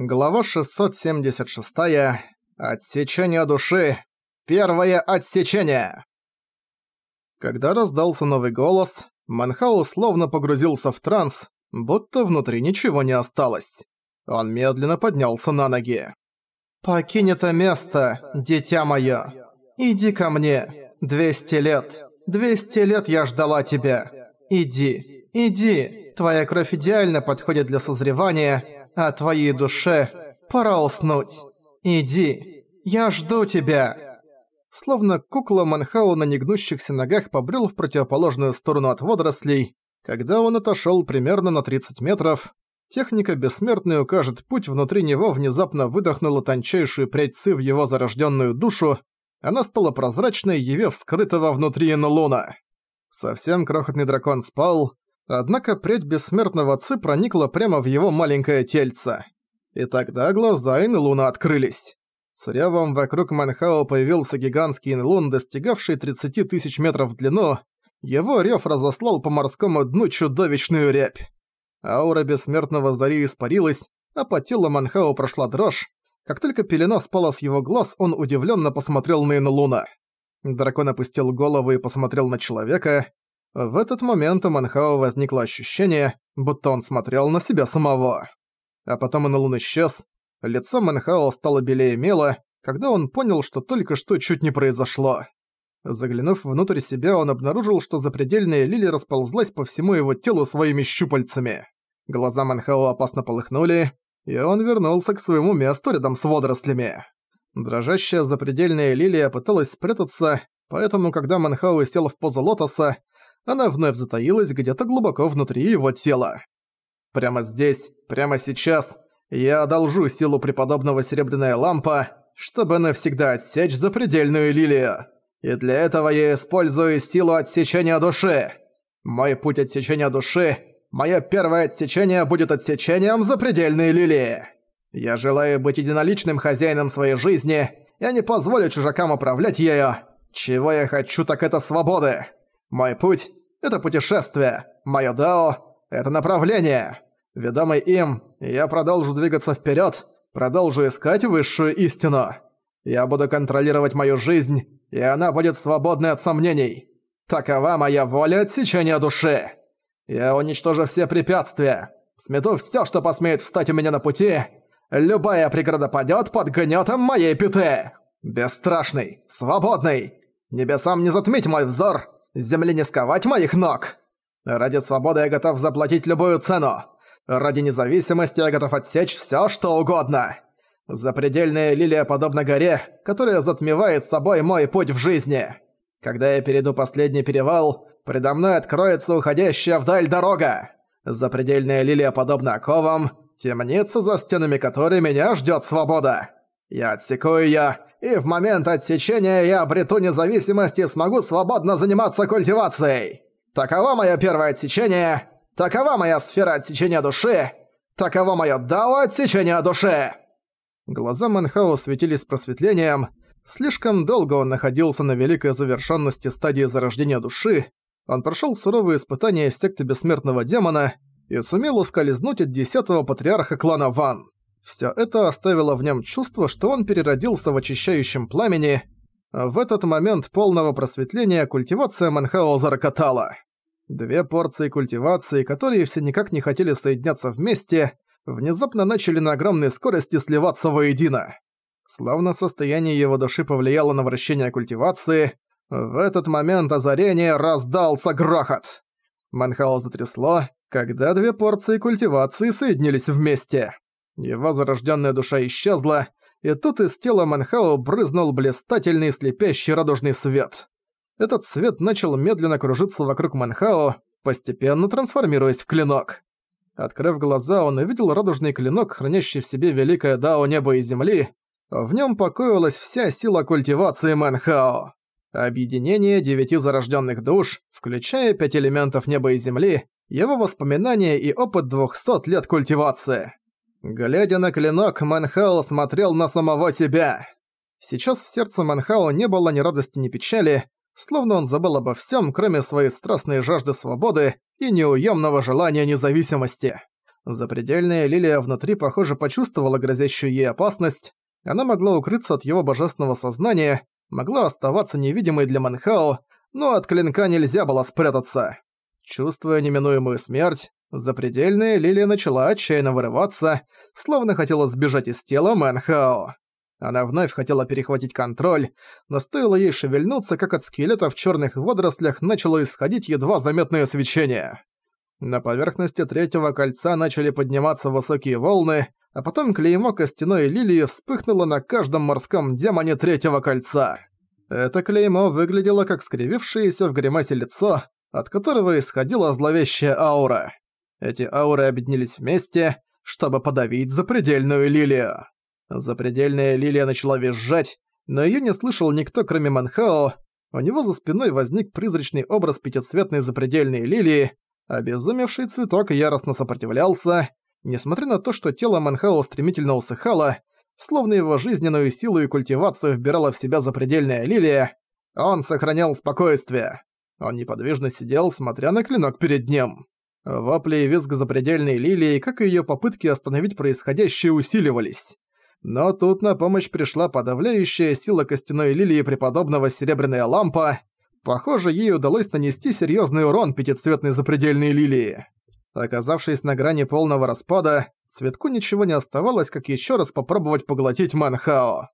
Глава 676. Отсечение души. Первое отсечение. Когда раздался новый голос, Манхау словно погрузился в транс, будто внутри ничего не осталось. Он медленно поднялся на ноги. «Покинь это место, дитя моё. Иди ко мне. Двести лет. Двести лет я ждала тебя. Иди, иди. Твоя кровь идеально подходит для созревания, а твоей душе пора уснуть. Иди, я жду тебя!» Словно кукла Манхау на негнущихся ногах побрел в противоположную сторону от водорослей. Когда он отошел примерно на 30 метров, техника бессмертный укажет путь внутри него внезапно выдохнула тончайшую прядь в его зарожденную душу, она стала прозрачной, явив скрытого внутри Инлуна. Совсем крохотный дракон спал, Однако прядь бессмертного Ци проникла прямо в его маленькое тельце. И тогда глаза Инлуна открылись. С ревом вокруг Манхао появился гигантский Инлун, достигавший 30 тысяч метров в длину. Его рев разослал по морскому дну чудовищную рябь. Аура бессмертного Зари испарилась, а по телу Манхао прошла дрожь. Как только пелена спала с его глаз, он удивленно посмотрел на Инлуна. Дракон опустил голову и посмотрел на человека. В этот момент у Манхао возникло ощущение, будто он смотрел на себя самого. А потом Инолун исчез, лицо Манхао стало белее мела, когда он понял, что только что чуть не произошло. Заглянув внутрь себя, он обнаружил, что запредельная лилия расползлась по всему его телу своими щупальцами. Глаза Манхао опасно полыхнули, и он вернулся к своему месту рядом с водорослями. Дрожащая запредельная лилия пыталась спрятаться, поэтому когда Манхао сел в позу лотоса, она вновь затаилась где-то глубоко внутри его тела. Прямо здесь, прямо сейчас, я одолжу силу преподобного Серебряная Лампа, чтобы навсегда отсечь запредельную лилию. И для этого я использую силу отсечения души. Мой путь отсечения души, мое первое отсечение будет отсечением запредельной лилии. Я желаю быть единоличным хозяином своей жизни, я не позволю чужакам управлять ею. Чего я хочу, так это свободы. Мой путь — это путешествие. Моё дао — это направление. Ведомый им, я продолжу двигаться вперед, продолжу искать высшую истину. Я буду контролировать мою жизнь, и она будет свободной от сомнений. Такова моя воля отсечения души. Я уничтожу все препятствия, смету все, что посмеет встать у меня на пути. Любая преграда падёт под гнётом моей пяты. Бесстрашный, свободный. Небесам не затмить мой взор, Земли не сковать моих ног! Ради свободы я готов заплатить любую цену. Ради независимости я готов отсечь всё, что угодно. Запредельная лилия подобна горе, которая затмевает собой мой путь в жизни. Когда я перейду последний перевал, предо мной откроется уходящая вдаль дорога. Запредельная лилия подобна оковам, темница, за стенами которой меня ждёт свобода. Я отсеку её, и в момент отсечения я обрету независимость и смогу свободно заниматься культивацией. Таково мое первое отсечение, такова моя сфера отсечения души, таково мое дао отсечения души!» Глаза Манхао светились просветлением. Слишком долго он находился на великой завершенности стадии зарождения души. Он прошел суровые испытания секты Бессмертного Демона и сумел ускользнуть от десятого патриарха клана Ван. Всё это оставило в нем чувство, что он переродился в очищающем пламени. В этот момент полного просветления культивация Манхао зарокотала. Две порции культивации, которые все никак не хотели соединяться вместе, внезапно начали на огромной скорости сливаться воедино. Словно состояние его души повлияло на вращение культивации, в этот момент озарения раздался грохот. Манхао затрясло, когда две порции культивации соединились вместе. Его зарожденная душа исчезла, и тут из тела Манхао брызнул блистательный слепящий радужный свет. Этот свет начал медленно кружиться вокруг Манхао, постепенно трансформируясь в клинок. Открыв глаза, он увидел радужный клинок, хранящий в себе великое дао неба и земли. В нем покоилась вся сила культивации Манхао. Объединение девяти зарожденных душ, включая пять элементов неба и земли, его воспоминания и опыт двухсот лет культивации. Глядя на клинок, Манхао смотрел на самого себя. Сейчас в сердце Манхао не было ни радости, ни печали, словно он забыл обо всем, кроме своей страстной жажды свободы и неуемного желания независимости. Запредельная лилия внутри, похоже, почувствовала грозящую ей опасность. Она могла укрыться от его божественного сознания, могла оставаться невидимой для Манхао, но от клинка нельзя было спрятаться. Чувствуя неминуемую смерть, запредельная лилия начала отчаянно вырываться, словно хотела сбежать из тела Манхао. Она вновь хотела перехватить контроль, но стоило ей шевельнуться, как от скелета в черных водорослях начало исходить едва заметное свечение. На поверхности третьего кольца начали подниматься высокие волны, а потом клеймо костяной лилии вспыхнуло на каждом морском демоне третьего кольца. Это клеймо выглядело как скривившееся в гримасе лицо, от которого исходила зловещая аура. Эти ауры объединились вместе, чтобы подавить запредельную лилию. Запредельная лилия начала визжать, но её не слышал никто, кроме Манхао. У него за спиной возник призрачный образ пятицветной запредельной лилии, Обезумевший цветок яростно сопротивлялся, несмотря на то, что тело Манхао стремительно усыхало, словно его жизненную силу и культивацию вбирала в себя запредельная лилия, он сохранял спокойствие. Он неподвижно сидел, смотря на клинок перед ним. Вопли и визг запредельной лилии, как и её попытки остановить происходящее, усиливались. Но тут на помощь пришла подавляющая сила костяной лилии преподобного Серебряная Лампа, Похоже, ей удалось нанести серьезный урон пятицветной запредельной лилии. Оказавшись на грани полного распада, цветку ничего не оставалось, как еще раз попробовать поглотить Манхао.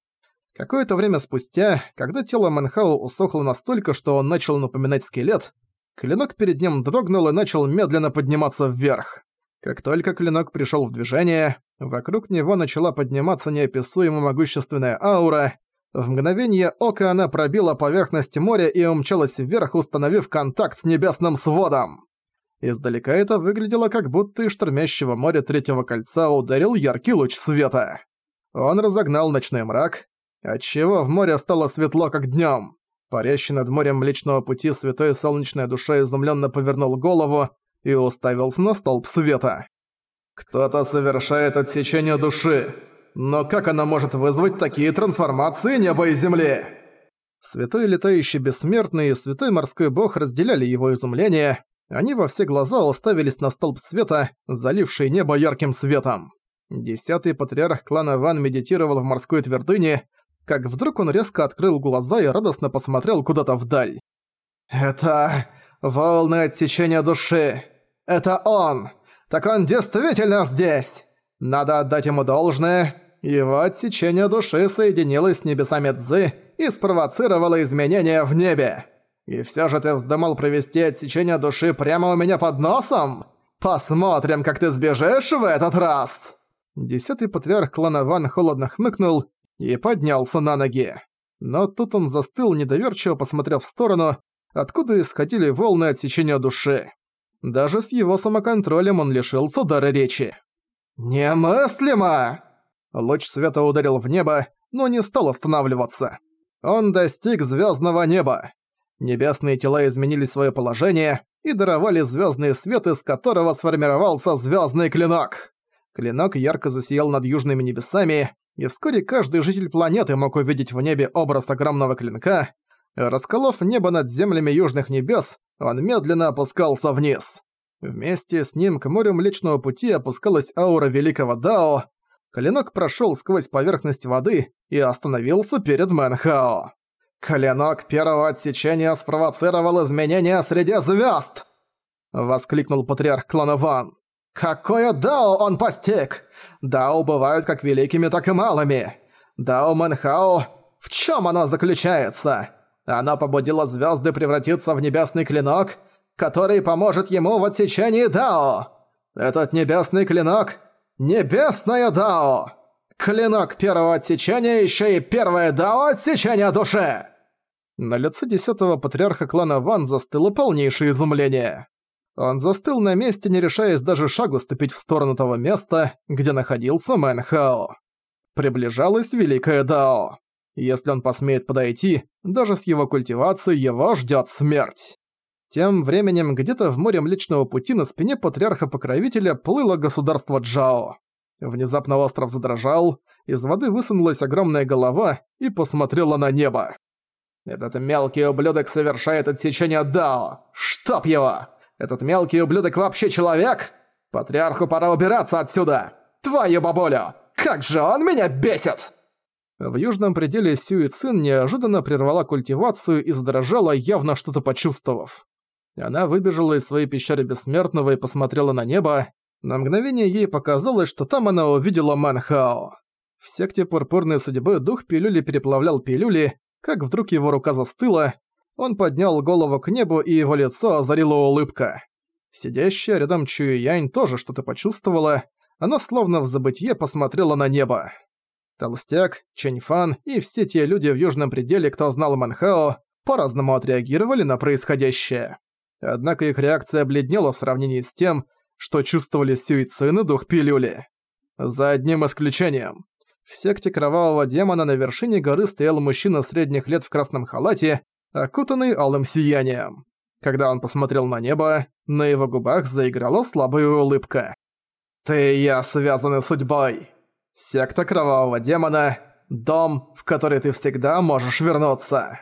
Какое-то время спустя, когда тело Манхао усохло настолько, что он начал напоминать скелет, клинок перед ним дрогнул и начал медленно подниматься вверх. Как только клинок пришел в движение, вокруг него начала подниматься неописуемо могущественная аура, в мгновение ока она пробила поверхность моря и умчалась вверх, установив контакт с небесным сводом. Издалека это выглядело как будто из штормящего моря Третьего Кольца ударил яркий луч света. Он разогнал ночной мрак, отчего в море стало светло, как днём. Парящий над морем Млечного Пути Святой Солнечная Душа изумленно повернул голову и уставился на столб света. «Кто-то совершает отсечение души!» Но как она может вызвать такие трансформации неба и земли? Святой Летающий Бессмертный и Святой Морской Бог разделяли его изумление. Они во все глаза уставились на столб света, заливший небо ярким светом. Десятый патриарх клана Ван медитировал в морской твердыне, как вдруг он резко открыл глаза и радостно посмотрел куда-то вдаль. «Это... волны отсечения души! Это он! Так он действительно здесь! Надо отдать ему должное, его отсечение души соединилось с небесами Цзы и спровоцировало изменения в небе. И всё же ты вздумал провести отсечение души прямо у меня под носом? Посмотрим, как ты сбежишь в этот раз!» Десятый патриарх клана Ван холодно хмыкнул и поднялся на ноги. Но тут он застыл, недоверчиво посмотрев в сторону, откуда исходили волны отсечения души. Даже с его самоконтролем он лишился дара речи. «Немыслимо!» Луч света ударил в небо, но не стал останавливаться. Он достиг звездного неба. Небесные тела изменили свое положение и даровали звездный свет, из которого сформировался звездный клинок. Клинок ярко засиял над южными небесами, и вскоре каждый житель планеты мог увидеть в небе образ огромного клинка. Расколов небо над землями южных небес, он медленно опускался вниз. Вместе с ним к морю Млечного Пути опускалась аура Великого Дао, Клинок прошёл сквозь поверхность воды и остановился перед Мэнхао. «Клинок первого отсечения спровоцировал изменения среди звёзд!» Воскликнул патриарх клана Ван. «Какое Дао он постиг! Дао бывают как великими, так и малыми. Дао Мэнхао, в чём оно заключается? Оно побудило звёзды превратиться в небесный клинок, который поможет ему в отсечении Дао. Этот небесный клинок Небесная Дао! Клинок первого отсечения еще и первое Дао отсечения души!» На лице десятого патриарха клана Ван застыло полнейшее изумление. Он застыл на месте, не решаясь даже шагу ступить в сторону того места, где находился Мэн. Приближалась Великая Дао. Если он посмеет подойти, даже с его культивацией его ждет смерть. Тем временем где-то в море Млечного Пути на спине патриарха-покровителя плыло государство Чжао. Внезапно остров задрожал, из воды высунулась огромная голова и посмотрела на небо. «Этот мелкий ублюдок совершает отсечение Дао! Штоп его! Этот мелкий ублюдок вообще человек? «Патриарху пора убираться отсюда! Твою бабулю! Как же он меня бесит!» В южном пределе Сюи Цин неожиданно прервала культивацию и задрожала, явно что-то почувствовав. Она выбежала из своей пещеры Бессмертного и посмотрела на небо. На мгновение ей показалось, что там она увидела Манхао. В секте Пурпурной Судьбы дух пилюли переплавлял пилюли, как вдруг его рука застыла, он поднял голову к небу, и его лицо озарила улыбка. Сидящая рядом Чуи Янь тоже что-то почувствовала, она словно в забытье посмотрела на небо. Толстяк, Чэньфан и все те люди в Южном пределе, кто знал Манхао, по-разному отреагировали на происходящее. Однако их реакция бледнела в сравнении с тем, что чувствовали Сюицин и Дух Пилюли. За одним исключением. В секте Кровавого Демона на вершине горы стоял мужчина средних лет в красном халате, окутанный алым сиянием. Когда он посмотрел на небо, на его губах заиграла слабая улыбка. «Ты и я связаны судьбой!» Секта Кровавого Демона – дом, в который ты всегда можешь вернуться.